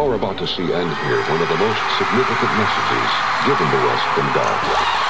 We are about to see and hear one of the most significant messages given to us from God.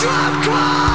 drop call!